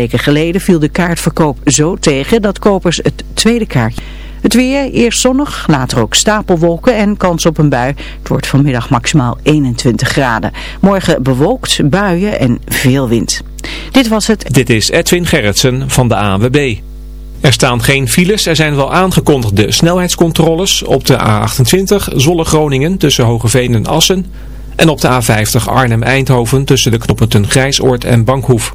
weken geleden viel de kaartverkoop zo tegen dat kopers het tweede kaartje... Het weer, eerst zonnig, later ook stapelwolken en kans op een bui. Het wordt vanmiddag maximaal 21 graden. Morgen bewolkt, buien en veel wind. Dit was het. Dit is Edwin Gerritsen van de ANWB. Er staan geen files, er zijn wel aangekondigde snelheidscontroles op de A28 Zolle-Groningen tussen Hogeveen en Assen en op de A50 Arnhem-Eindhoven tussen de knoppen Grijsoord en Bankhoef.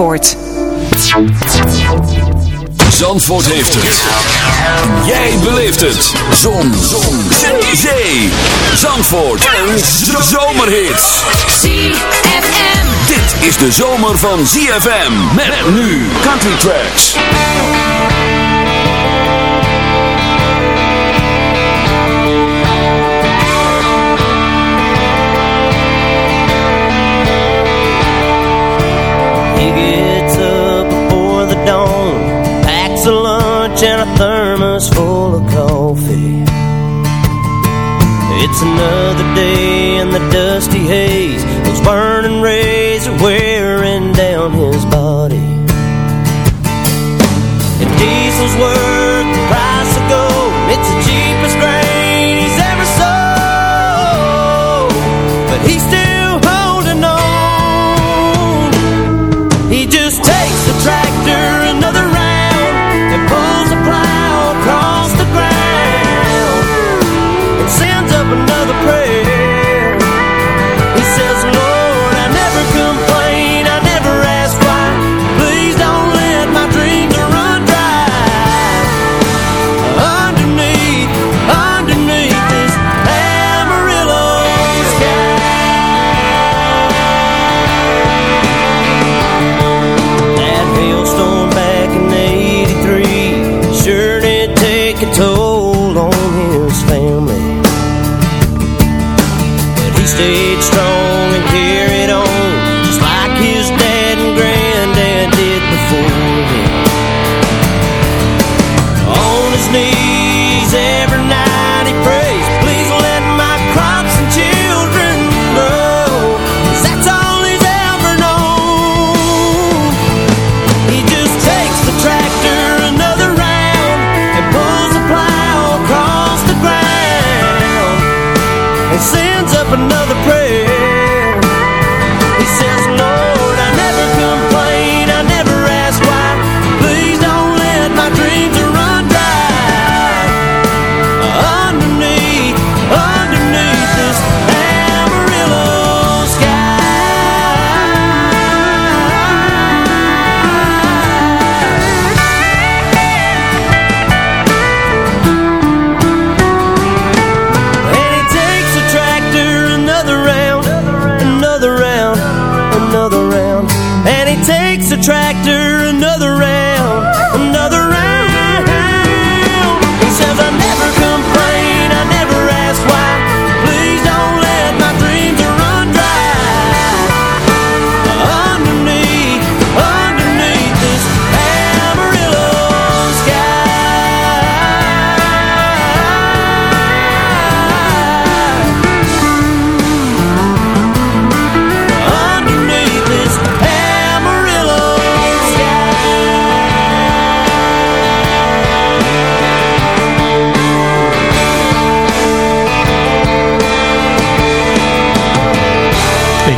Zandvoort heeft het. Jij beleeft het. Zon. Zon. Zee. Zee. Zandvoort. En zomerhits. ZFM. Dit is de zomer van ZFM. Met nu Country Tracks. Gets up before the dawn, packs a lunch and a thermos full of coffee. It's another day in the dusty haze, those burning rays are wearing down his body. And diesel's worth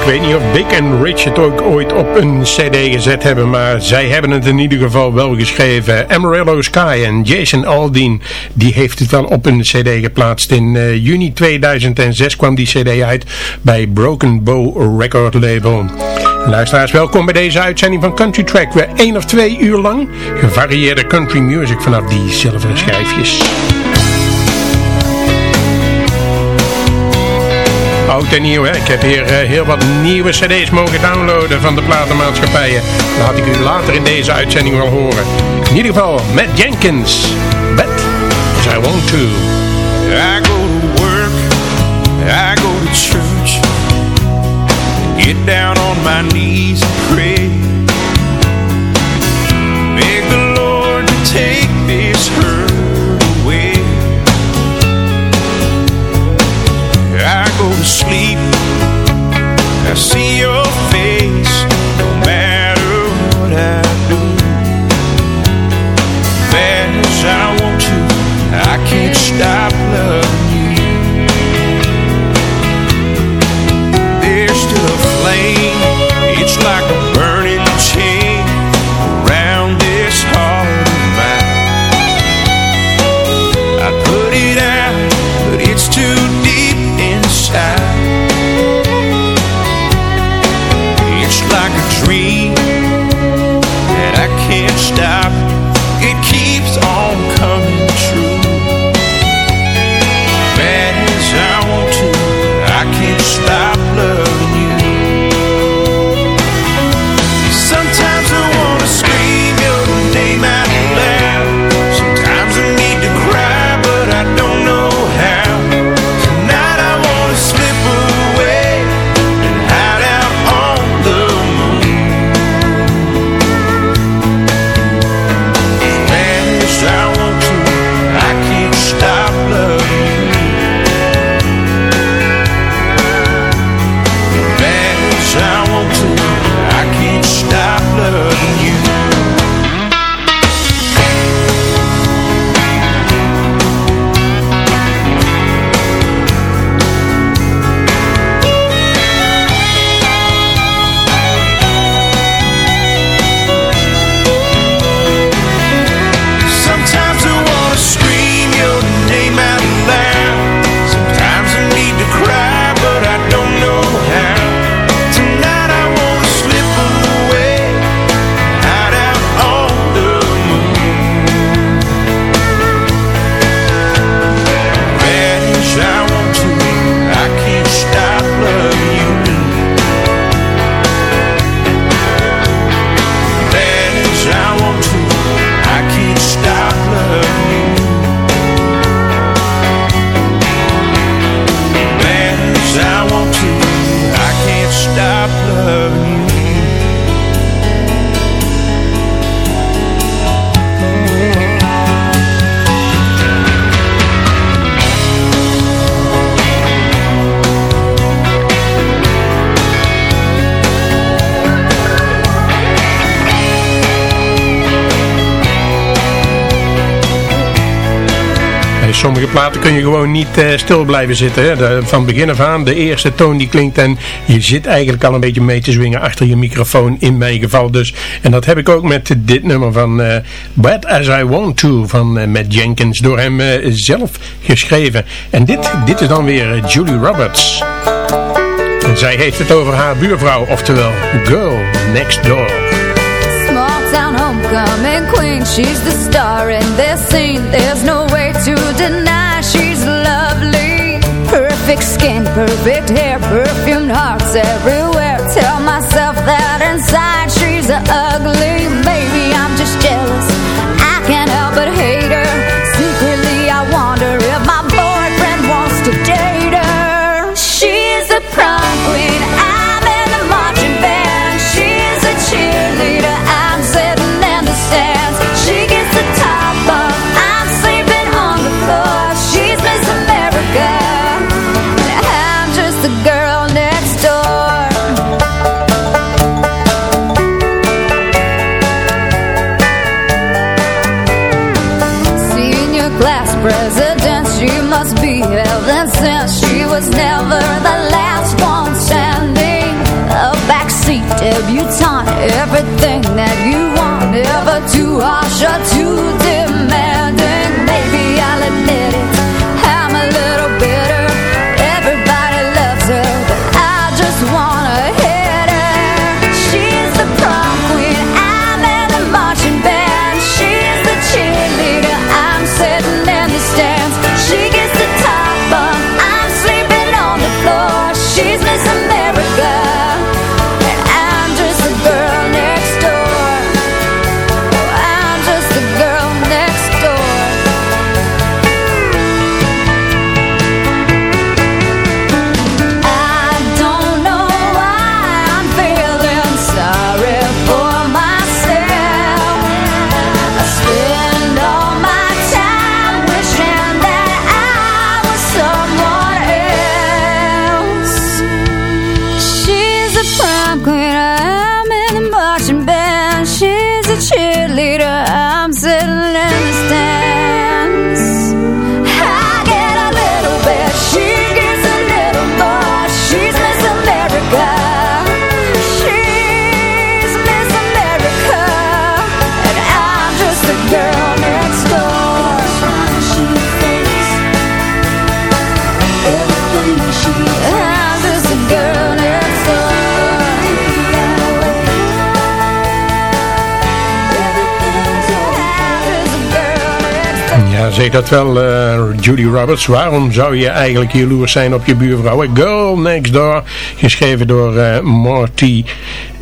Ik weet niet of Big en Rich het ook ooit op een cd gezet hebben, maar zij hebben het in ieder geval wel geschreven. Amarillo Sky en Jason Aldean, die heeft het wel op een cd geplaatst. In uh, juni 2006 kwam die cd uit bij Broken Bow Record Label. Luisteraars, welkom bij deze uitzending van Country Track. Weer één of twee uur lang gevarieerde country music vanaf die zilveren schijfjes. En nieuw. Ik heb hier uh, heel wat nieuwe cd's mogen downloaden van de platenmaatschappijen. Laat ik u later in deze uitzending wel horen. In ieder geval, Matt Jenkins. Bet as I want to. I go to work, I go to church. Get down on my knees and pray. I see your face, no matter what I do. I want I can't stop loving sommige platen kun je gewoon niet eh, stil blijven zitten. Hè? Van begin af aan, de eerste toon die klinkt en je zit eigenlijk al een beetje mee te zwingen achter je microfoon in mijn geval dus. En dat heb ik ook met dit nummer van eh Bad As I Want To van eh, Matt Jenkins door hem zelf geschreven. En dit, dit is dan weer Julie Roberts. En zij heeft het over haar buurvrouw, oftewel Girl Next Door. Small town homecoming queen, she's the star in this scene. There's no deny she's lovely. Perfect skin, perfect hair, perfumed hearts everywhere. Tell myself that inside she's an ugly. Maybe Everything that you want. Ever too harsh or too demanding. Maybe I'll admit it. I'm a little bitter. Everybody loves her But I just wanna hit her. She's the prom queen. I'm in the marching band. She's the cheerleader. I'm sitting in the stands. She gets the top bunk I'm sleeping on the floor. She's Miss America. Dat wel, eh, Judy Roberts. Waarom zou je eigenlijk jaloers zijn op je buurvrouw? Girl Next Door, geschreven door eh, Marty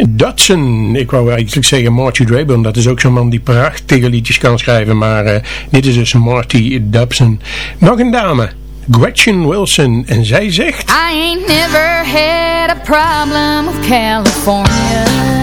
Dodson. Ik wou eigenlijk zeggen Marty Draybon. Dat is ook zo'n man die prachtige liedjes kan schrijven. Maar eh, dit is dus Marty Dodson. Nog een dame, Gretchen Wilson. En zij zegt... I ain't never had a problem with California.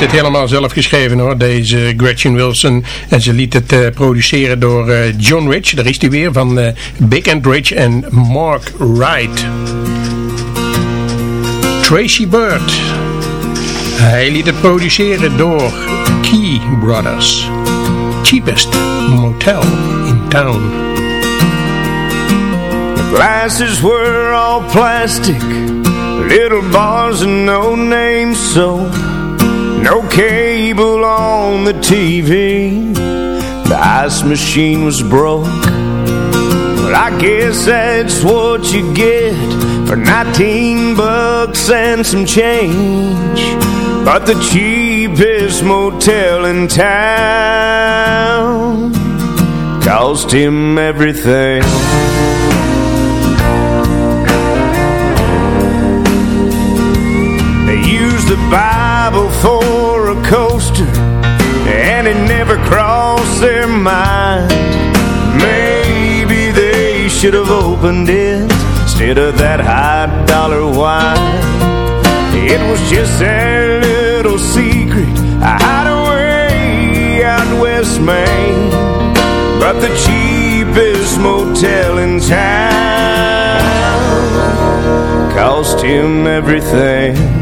Het helemaal zelf geschreven hoor, deze Gretchen Wilson. En ze liet het eh, produceren door eh, John Rich, daar is hij weer, van eh, Big and Rich en Mark Wright. Tracy Bird. Hij liet het produceren door Key Brothers. Cheapest Motel in Town. Glasses were all plastic, little bars and no name soap. No cable on the TV, the ice machine was broke. But I guess that's what you get for 19 bucks and some change. But the cheapest motel in town cost him everything. Used the Bible for a coaster, and it never crossed their mind. Maybe they should have opened it instead of that high dollar wine. It was just their little secret, a hideaway out west Maine. But the cheapest motel in town cost him everything.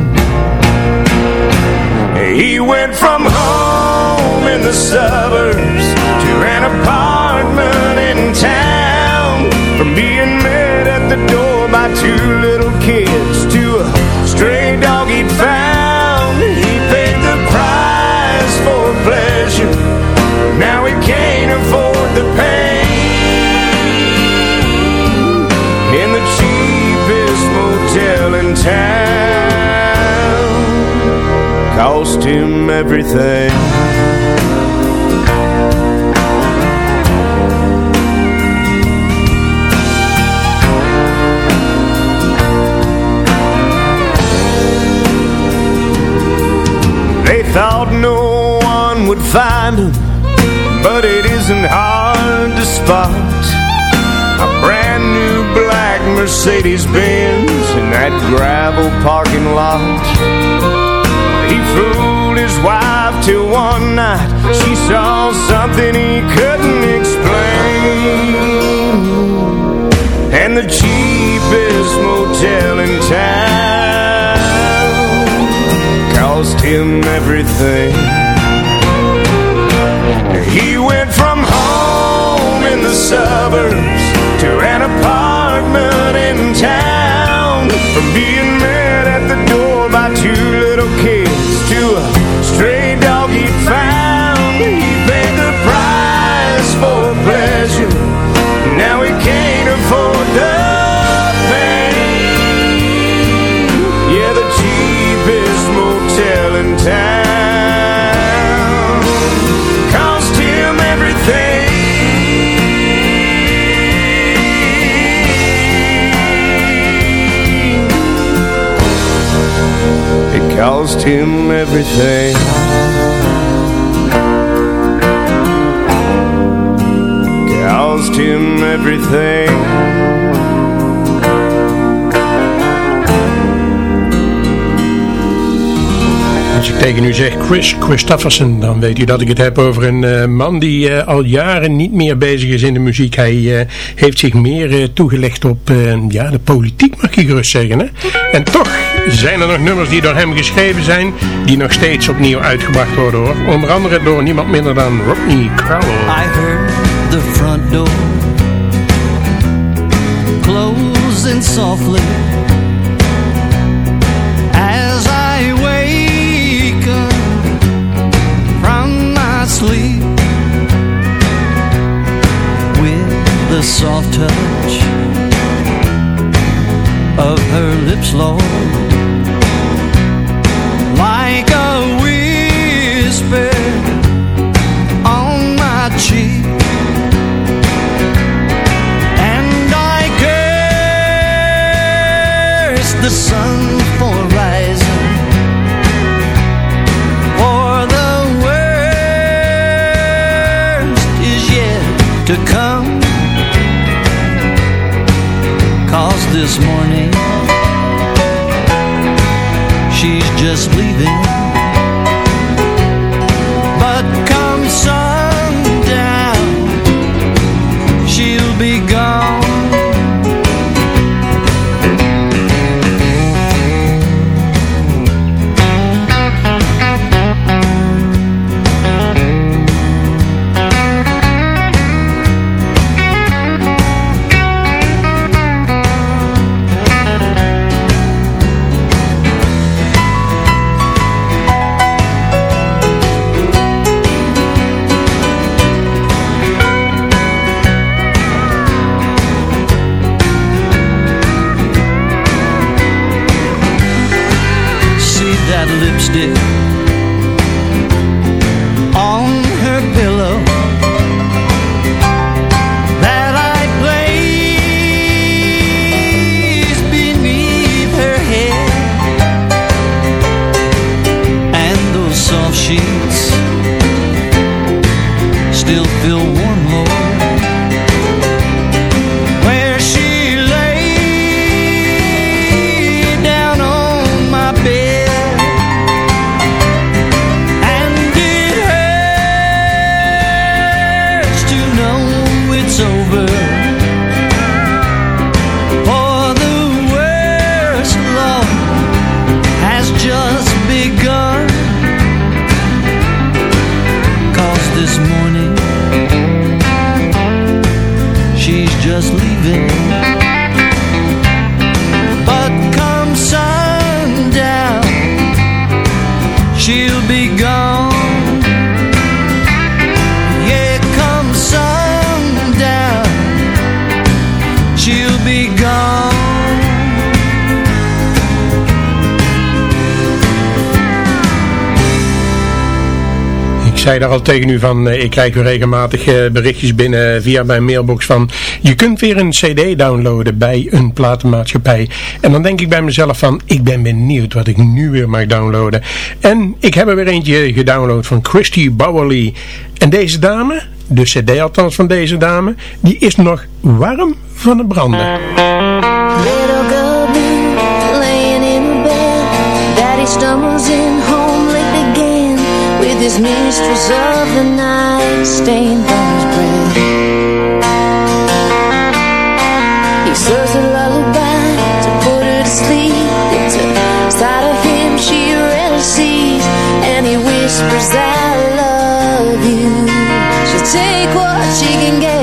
He went from home in the suburbs to an apartment in town. From being met at the door by two little kids to a stray dog he'd found. He paid the price for pleasure. Now he can't afford the pain. In the cheapest motel in town cost him everything. They thought no one would find him, but it isn't hard to spot. A brand new black Mercedes Benz in that gravel parking lot. Fooled his wife till one night she saw something he couldn't explain. And the cheapest motel in town cost him everything. He went from home in the suburbs to an apartment in town. From being met at the door by two to a stray dog he found. He paid the price for pleasure. Now he can't afford the pain. Yeah, the cheapest motel in town cost him everything. It cost him everything. Him everything. Tegen u zeg Chris Christofferson, dan weet u dat ik het heb over een eh, man die eh, al jaren niet meer bezig is in de muziek. Hij eh, heeft zich meer toegelegd op ja, de politiek, mag je gerust zeggen. Hè? En toch zijn er nog nummers die door hem geschreven zijn, die nog steeds opnieuw uitgebracht worden hoor. Onder andere door niemand minder dan Rodney Crowell. I heard the front door softly soft touch of her lips, Lord, Just leaving. Zei daar al tegen u van, eh, ik krijg weer regelmatig eh, berichtjes binnen via mijn mailbox van, je kunt weer een cd downloaden bij een platenmaatschappij. En dan denk ik bij mezelf van, ik ben benieuwd wat ik nu weer mag downloaden. En ik heb er weer eentje gedownload van Christy Bowerly. En deze dame, de cd althans van deze dame, die is nog warm van het branden. Little girl laying in bed. Daddy stumbles his mistress of the night stained from his breath. He serves a lullaby to put her to sleep. It's side of him she rarely sees, and he whispers, "I love you." She'll take what she can get.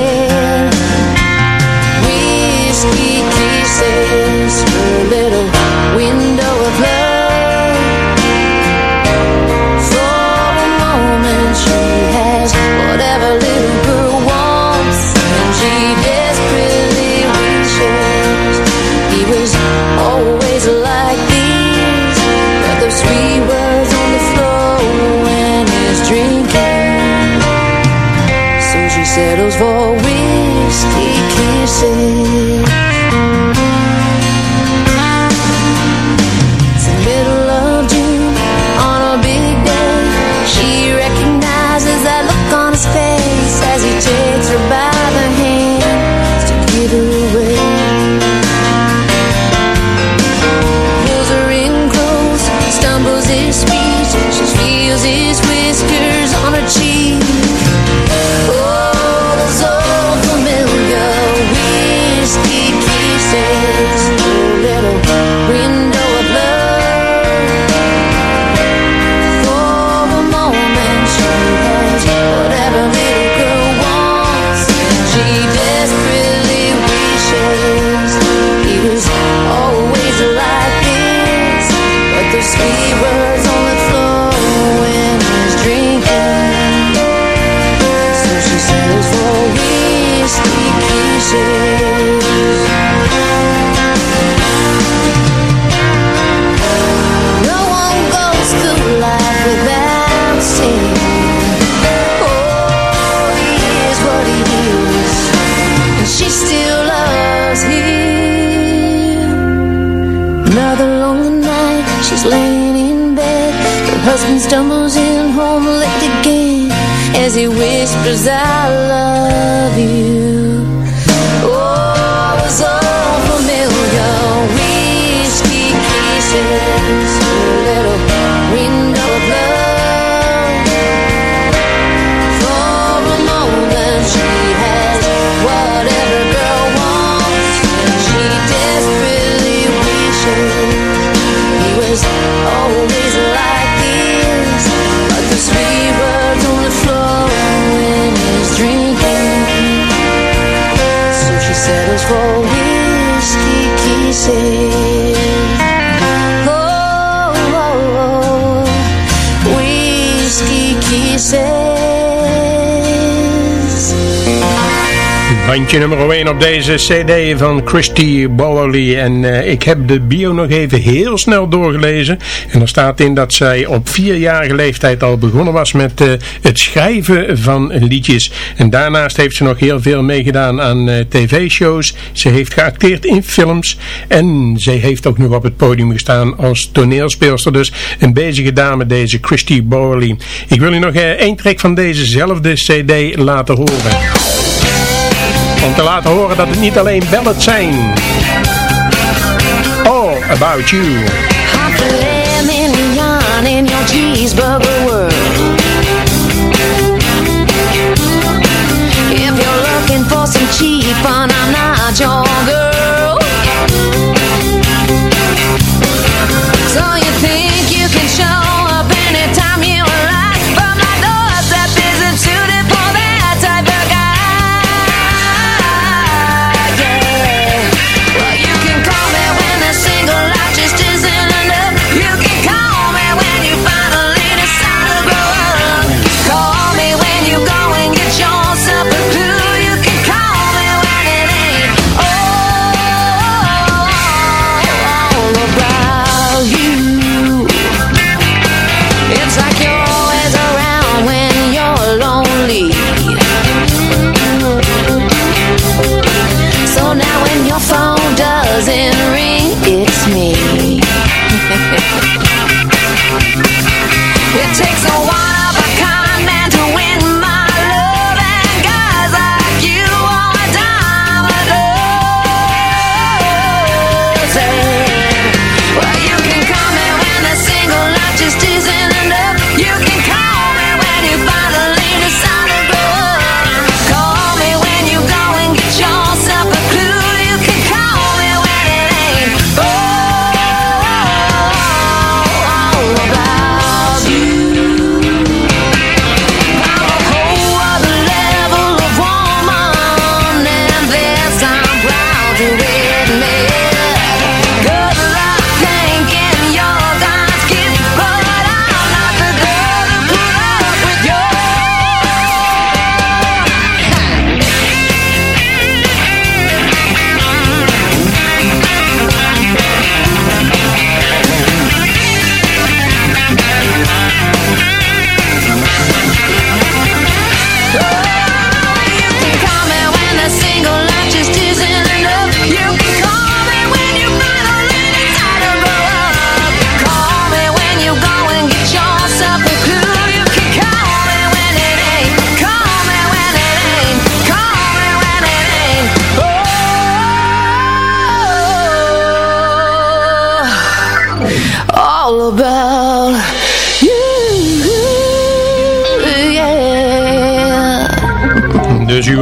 Nummer 1 op deze cd van Christy Bowerly. En eh, ik heb de bio nog even heel snel doorgelezen. En er staat in dat zij op vierjarige leeftijd al begonnen was met eh, het schrijven van liedjes. En daarnaast heeft ze nog heel veel meegedaan aan eh, tv-shows. Ze heeft geacteerd in films. En ze heeft ook nog op het podium gestaan als toneelspeelster. Dus een bezige dame deze Christy Bowerly. Ik wil u nog één track van dezezelfde cd laten horen. Om te laten horen dat het niet alleen ballads zijn. All About You. Hot lemon and yarn in your cheeseburger world. If you're looking for some cheap fun, I'm not your girl.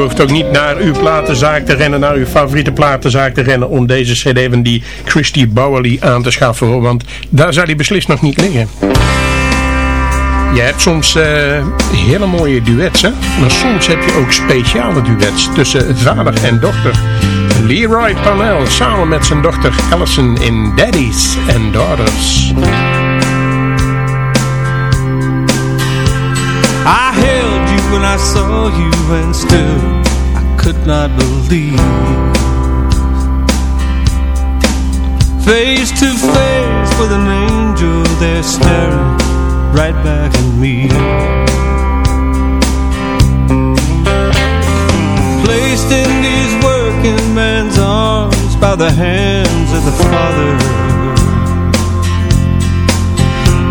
Hoeft ook niet naar uw platenzaak te rennen, naar uw favoriete platenzaak te rennen om deze cd van die Christy Bowerly aan te schaffen. Want daar zou die beslist nog niet liggen. Je hebt soms eh, hele mooie duets, hè? Maar soms heb je ook speciale duets tussen vader en dochter. Leroy Parnell samen met zijn dochter Allison in Daddies and Daughters. When I saw you and still I could not believe. Face to face with an angel there staring right back at me. Placed in these working man's arms by the hands of the Father.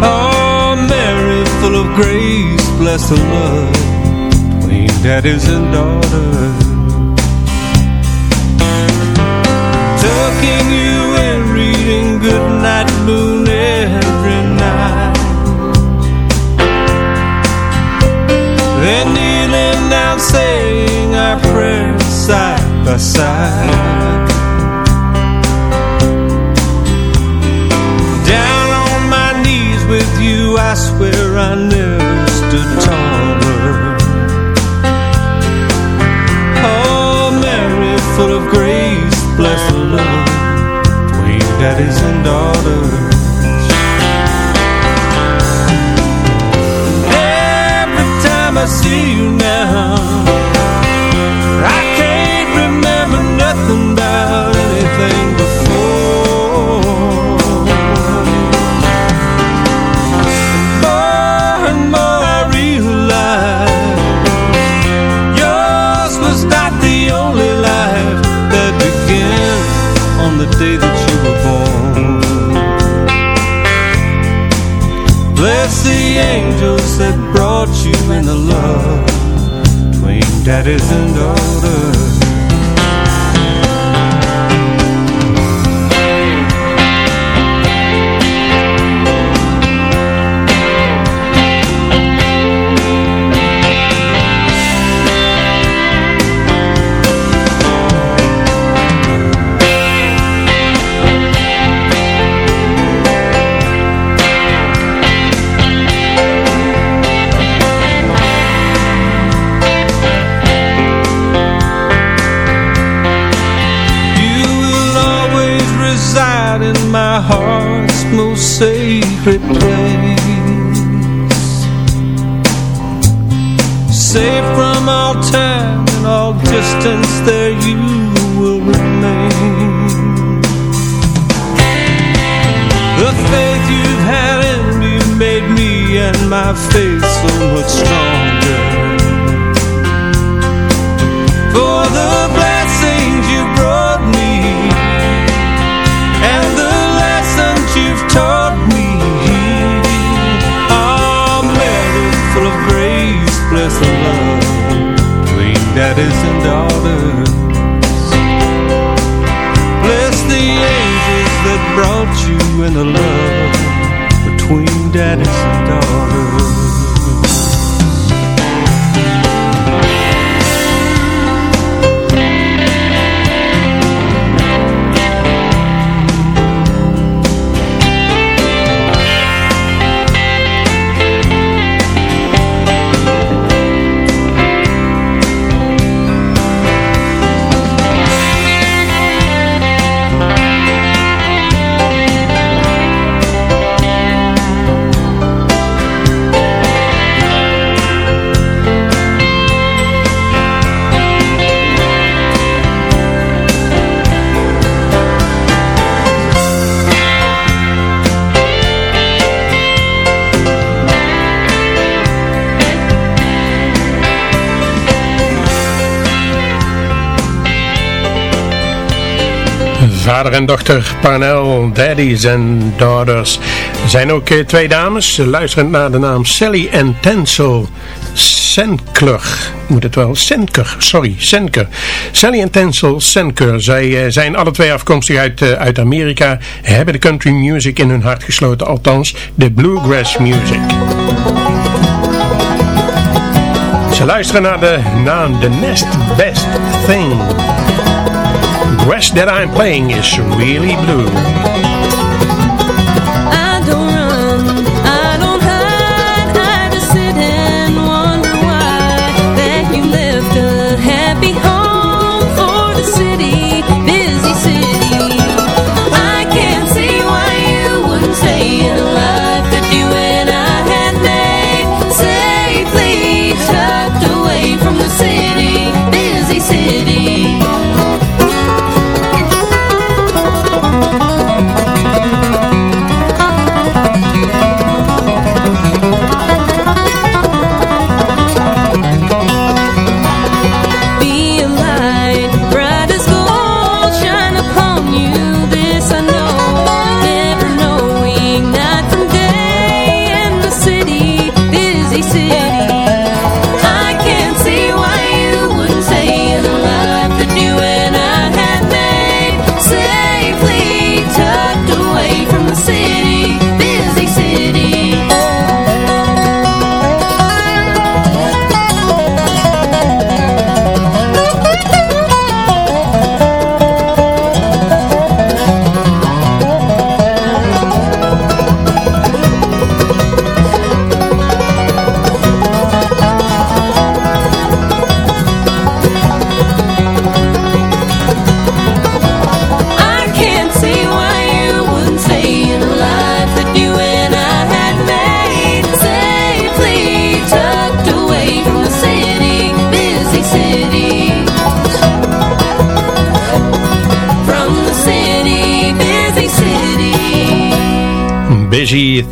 Oh, Mary, full of grace, bless the love daddies and daughters. Tucking you in, reading Goodnight Moon every night. Then kneeling down, saying our prayers side by side. Down on my knees with you, I swear I never stood taller. Grace, bless the love between daddies and daughters. Every time I see you now, brought you in the love between daddies and daughters. Distance, there you will remain. The faith you've had in me made me and my faith vader en dochter Parnell, daddies en daughters. Er zijn ook eh, twee dames, luisterend naar de naam Sally en Tensel. Senker, moet het wel, Senker, sorry, Senker. Sally en Tensel Senker, zij eh, zijn alle twee afkomstig uit, eh, uit Amerika, hebben de country music in hun hart gesloten, althans de bluegrass music. Ze luisteren naar de naam The Next Best Thing. request that I'm playing is Really Blue.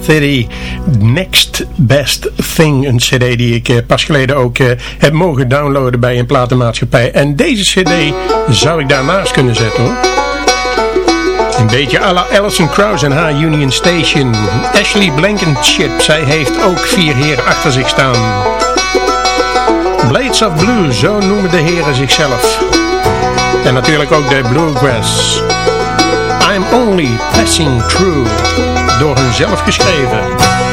City Next Best Thing. Een cd die ik eh, pas geleden ook eh, heb mogen downloaden bij een platenmaatschappij. En deze cd zou ik daarnaast kunnen zetten hoor. Een beetje à la Alison Krauss en haar Union Station. Ashley Blankenship, zij heeft ook vier heren achter zich staan. Blades of Blue, zo noemen de heren zichzelf. En natuurlijk ook de Bluegrass. I'm Only Passing Through. Door hun zelf geschreven.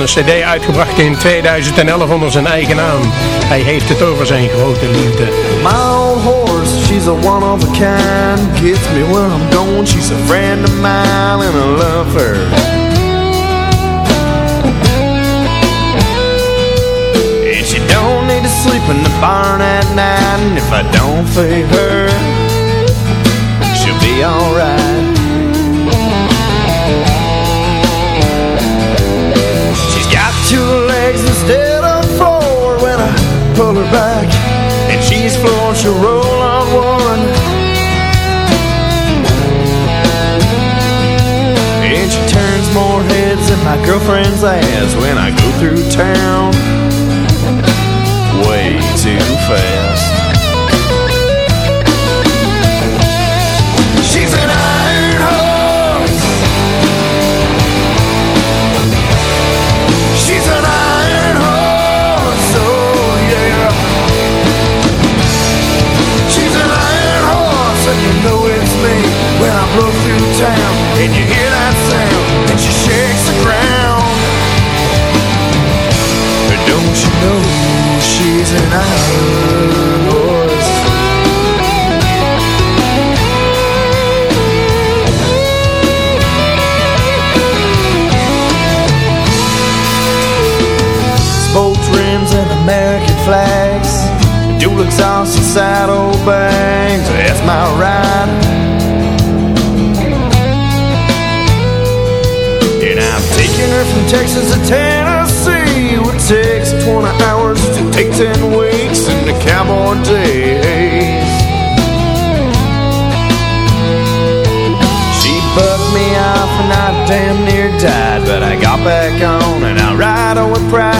Een cd uitgebracht in 2011 onder zijn eigen naam. Hij heeft het over zijn grote liefde. My old horse, she's a one of a kind Gets me where I'm going, she's a friend of mine And I love her And she don't need to sleep in the barn at night And if I don't feed her Floored, she'll roll on one And she turns more heads than my girlfriend's ass When I go through town. Way too fast back on and I ride on with pride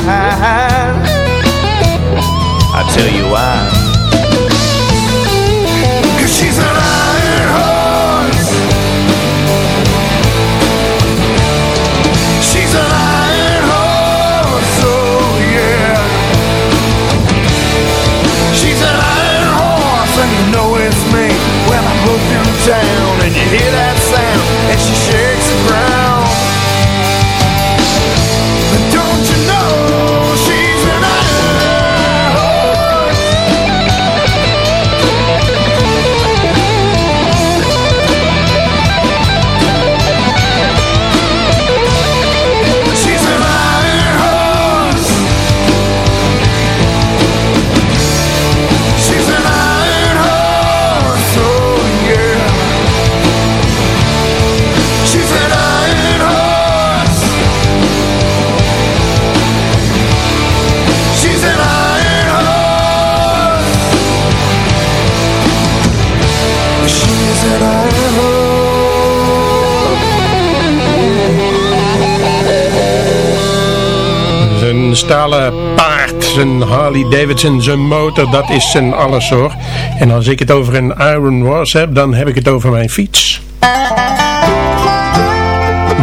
stalen paard, zijn Harley Davidson, zijn motor, dat is zijn alles hoor. En als ik het over een Iron Horse heb, dan heb ik het over mijn fiets.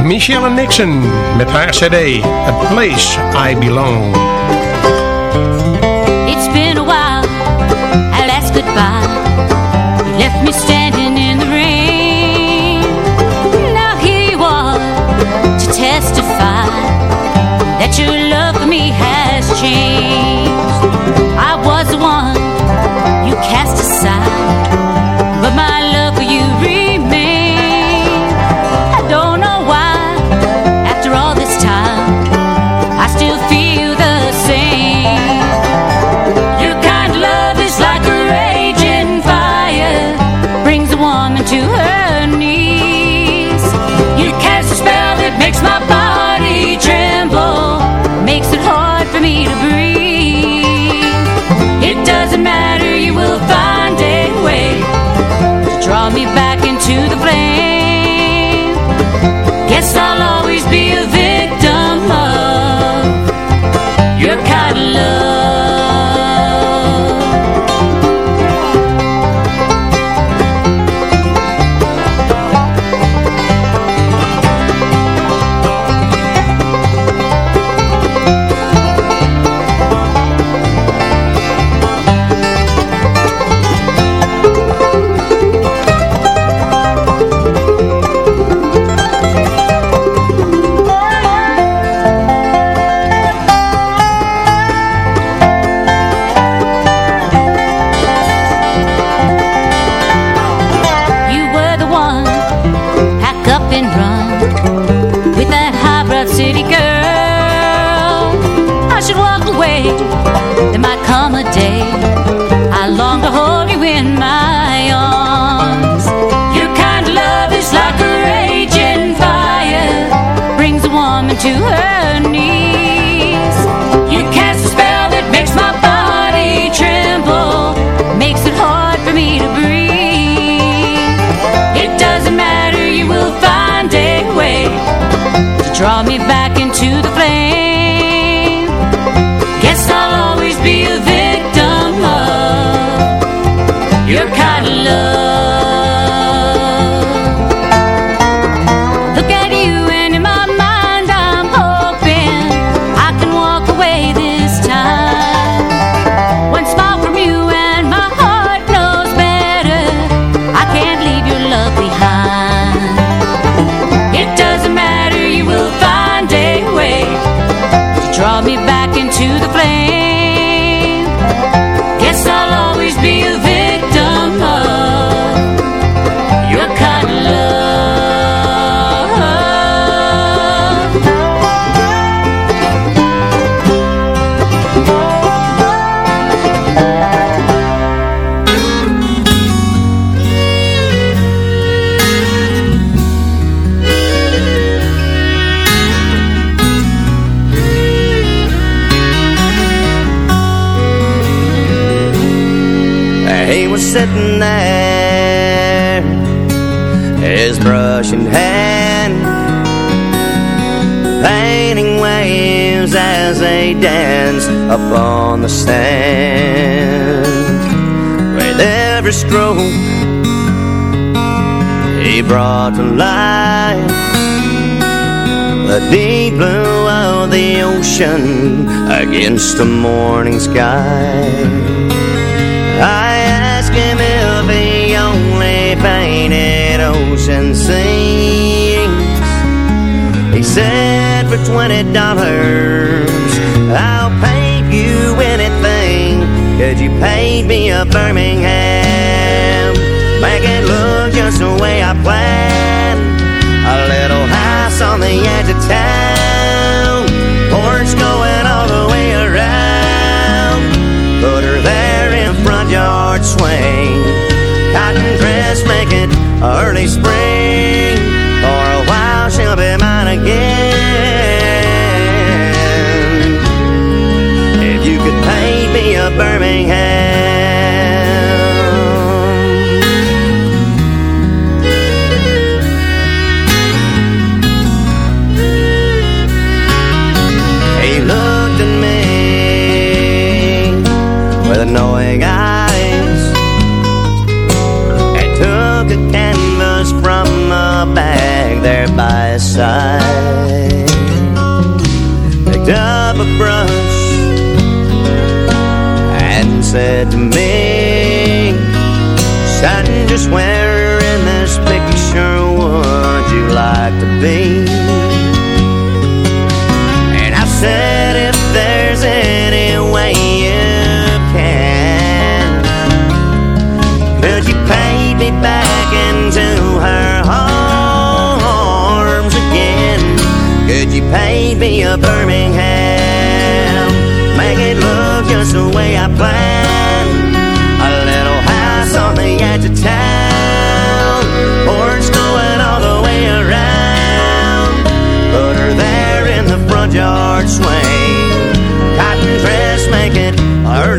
Michelle Nixon met haar cd, A Place I Belong. It's been a while, our last goodbye You left me standing change sitting there, his brush in hand, painting waves as they danced upon the sand. With every stroke, he brought to life the deep blue of the ocean against the morning sky. Painted ocean scenes. He said for twenty dollars I'll paint you anything. Could you paint me a Birmingham? Make it look just the way I planned. A little house on the edge of town, porch going all the way around. Put her there in front yard swing, cotton dress make it early spring. For a while she'll be mine again. If you could paint me a Birmingham. Said to me, Son, just where in this picture would you like to be? And I said, if there's any way you can, could you paint me back into her arms again? Could you paint me a Birmingham? Make it look just the way I planned.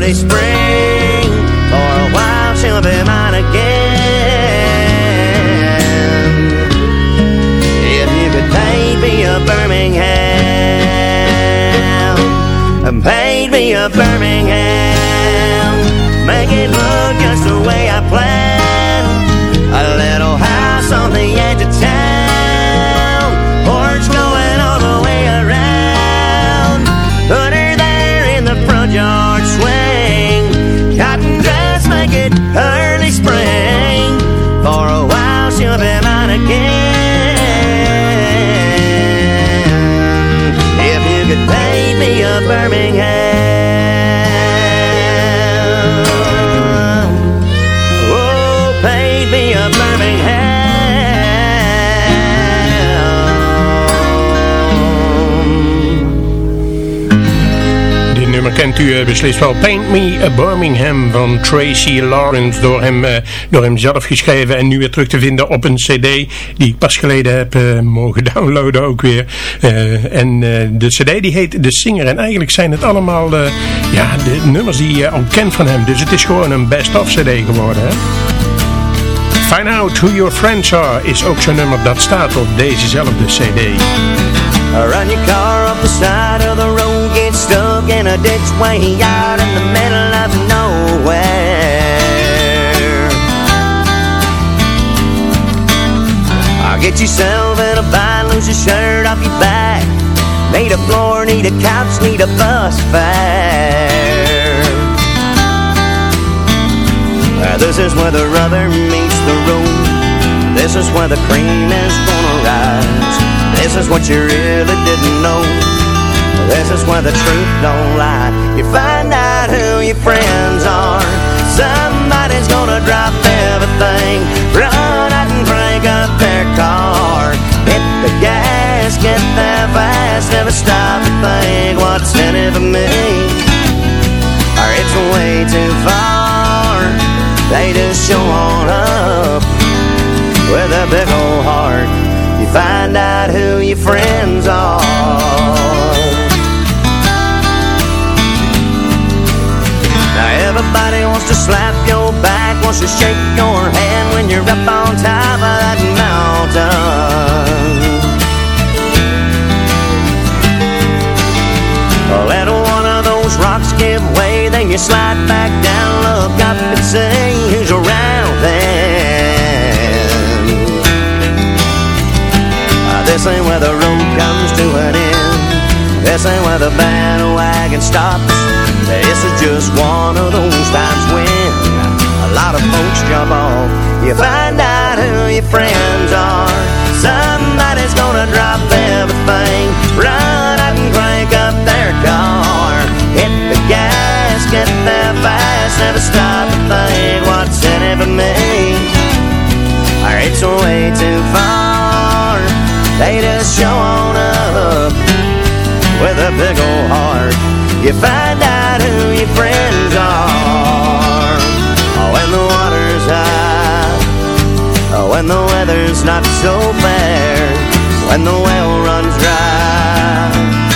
Early spring. For a while she'll be mine again. If you could paint me a Birmingham, paint me a Birmingham, make it look just the way I planned. A little house on the edge nummer kent u eh, beslist wel. Paint Me a Birmingham van Tracy Lawrence. Door hem, eh, door hem zelf geschreven en nu weer terug te vinden op een cd die ik pas geleden heb eh, mogen downloaden ook weer. En de cd die heet De Singer. En eigenlijk zijn het allemaal ja, de nummers die je al kent van hem. Dus het is gewoon een best-of cd geworden. Hè? Find Out Who Your Friends Are is ook zo'n nummer dat staat op dezezelfde cd. Run your car up the side of the road, stuck in a ditch way out in the middle of nowhere. I'll get yourself in a bind, lose your shirt off your back. Need a floor, need a couch, need a bus fare. This is where the rubber meets the road. This is where the cream is gonna rise. This is what you really didn't know. This is where the truth don't lie. You find out who your friends are. Somebody's gonna drop everything. Run out and break up their car. Hit the gas, get there fast. Never stop to think what's in it for me. Or it's way too far. They just show on up with a big old heart. You find out who your friends are. Now everybody wants to slap your back wants to shake your hand when you're up on top of that mountain. Let one of those rocks give way, then you slide back down, look up and say, who's around then? Uh, this ain't where the road comes to an end. This ain't where the bandwagon stops. Just one of those times when a lot of folks jump off. You find out who your friends are. Somebody's gonna drop everything, run out and crank up their car. Hit the gas, get there fast, never stop to think what's in it for me. Or it's way too far. They just show on up with a big old heart. You find out who your friends are oh, when the water's high, oh, when the weather's not so fair, when the well runs dry.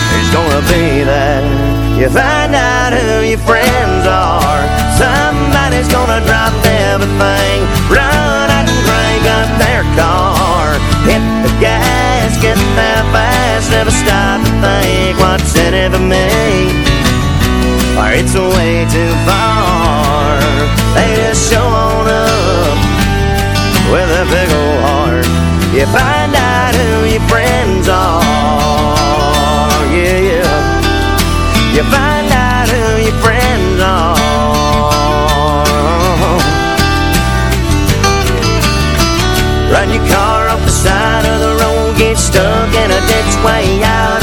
There's gonna be that. You find out who your friends are. Somebody's gonna drop everything, run out and crank up their car, hit the gas, get there fast, never stop to think what's in it for me or it's way too far. They just show on up with a big old heart. You find out who your friends are, yeah, yeah. You find out who your friends are. Run your car off the side of the road, get stuck in a ditch way out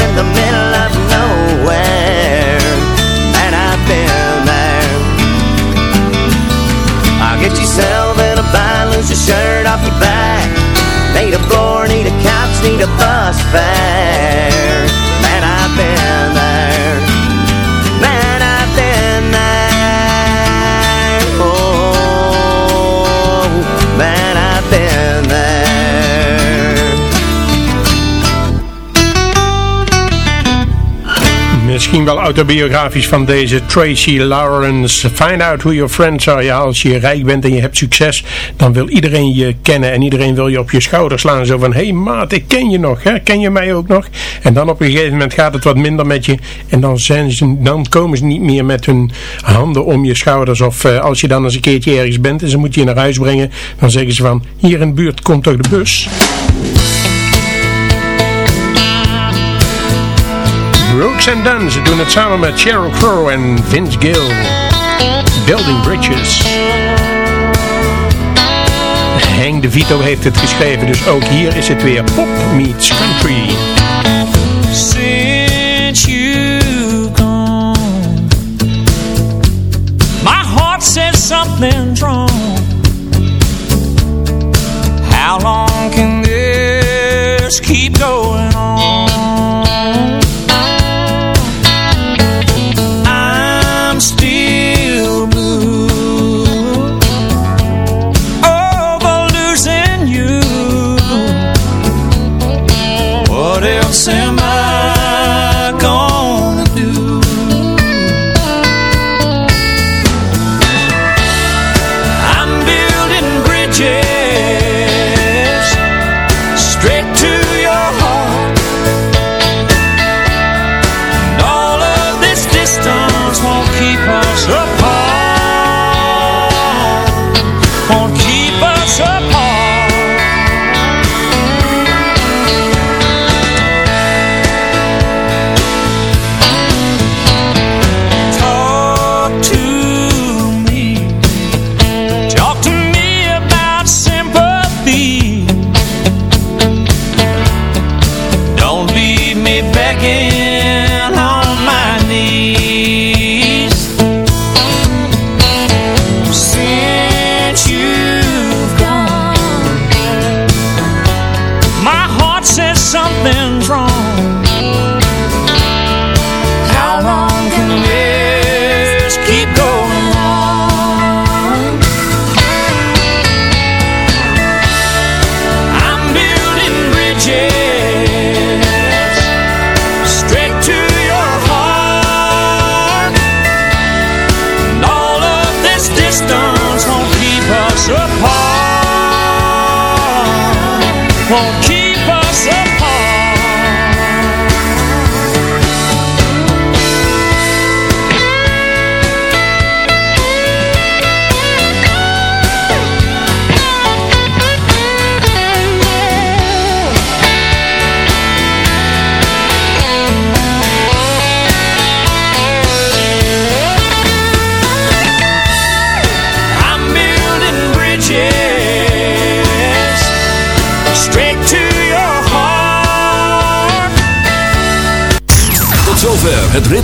get yourself in a bind, lose your shirt off your back. Need a floor, need a couch, need a bus fare. Misschien wel autobiografisch van deze Tracy Lawrence. Find out who your friends are. Ja, als je rijk bent en je hebt succes, dan wil iedereen je kennen. En iedereen wil je op je schouder slaan. Zo van, hé hey, maat, ik ken je nog. Hè? Ken je mij ook nog? En dan op een gegeven moment gaat het wat minder met je. En dan, zijn ze, dan komen ze niet meer met hun handen om je schouders. Of eh, als je dan eens een keertje ergens bent en ze moeten je naar huis brengen. Dan zeggen ze van, hier in de buurt komt toch de bus. Brooks and Dunn, ze doen het samen met Sheryl Crow en Vince Gill. Building Bridges. Hank de Vito heeft het geschreven, dus ook hier is het weer pop meets country. Since you gone, my heart says something's wrong. How long can this keep going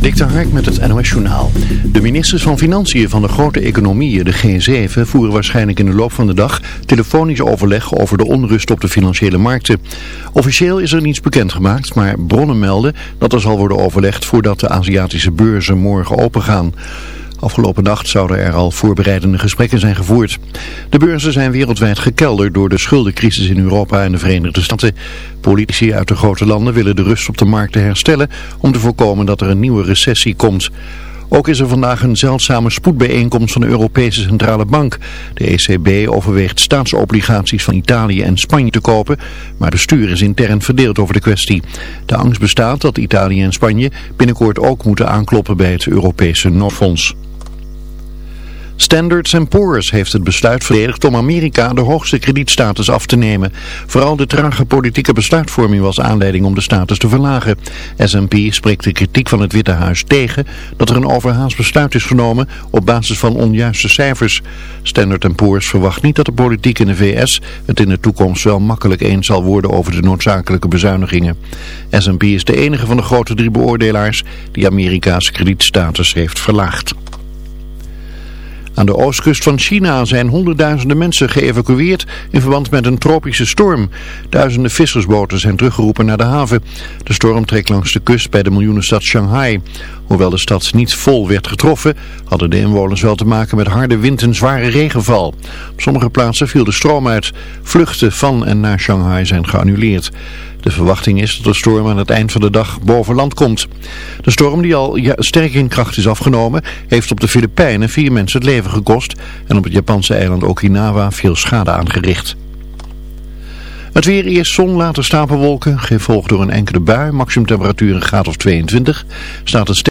Dik de Hark met het NOS Journaal. De ministers van Financiën van de grote economieën, de G7, voeren waarschijnlijk in de loop van de dag telefonisch overleg over de onrust op de financiële markten. Officieel is er niets bekendgemaakt, maar bronnen melden dat er zal worden overlegd voordat de Aziatische beurzen morgen opengaan. Afgelopen nacht zouden er al voorbereidende gesprekken zijn gevoerd. De beurzen zijn wereldwijd gekelderd door de schuldencrisis in Europa en de Verenigde Staten. Politici uit de grote landen willen de rust op de markten herstellen om te voorkomen dat er een nieuwe recessie komt. Ook is er vandaag een zeldzame spoedbijeenkomst van de Europese Centrale Bank. De ECB overweegt staatsobligaties van Italië en Spanje te kopen, maar de stuur is intern verdeeld over de kwestie. De angst bestaat dat Italië en Spanje binnenkort ook moeten aankloppen bij het Europese Noordfonds. Standard Poor's heeft het besluit verdedigd om Amerika de hoogste kredietstatus af te nemen. Vooral de trage politieke besluitvorming was aanleiding om de status te verlagen. S&P spreekt de kritiek van het Witte Huis tegen dat er een overhaast besluit is genomen op basis van onjuiste cijfers. Standard Poor's verwacht niet dat de politiek in de VS het in de toekomst wel makkelijk eens zal worden over de noodzakelijke bezuinigingen. S&P is de enige van de grote drie beoordelaars die Amerika's kredietstatus heeft verlaagd. Aan de oostkust van China zijn honderdduizenden mensen geëvacueerd in verband met een tropische storm. Duizenden vissersboten zijn teruggeroepen naar de haven. De storm trekt langs de kust bij de miljoenenstad Shanghai. Hoewel de stad niet vol werd getroffen, hadden de inwoners wel te maken met harde wind en zware regenval. Op sommige plaatsen viel de stroom uit. Vluchten van en naar Shanghai zijn geannuleerd. De verwachting is dat de storm aan het eind van de dag boven land komt. De storm die al sterk in kracht is afgenomen heeft op de Filipijnen vier mensen het leven gekost en op het Japanse eiland Okinawa veel schade aangericht. Het weer eerst zon, later stapelwolken, gevolgd door een enkele bui, maximum temperatuur een graad of 22, staat het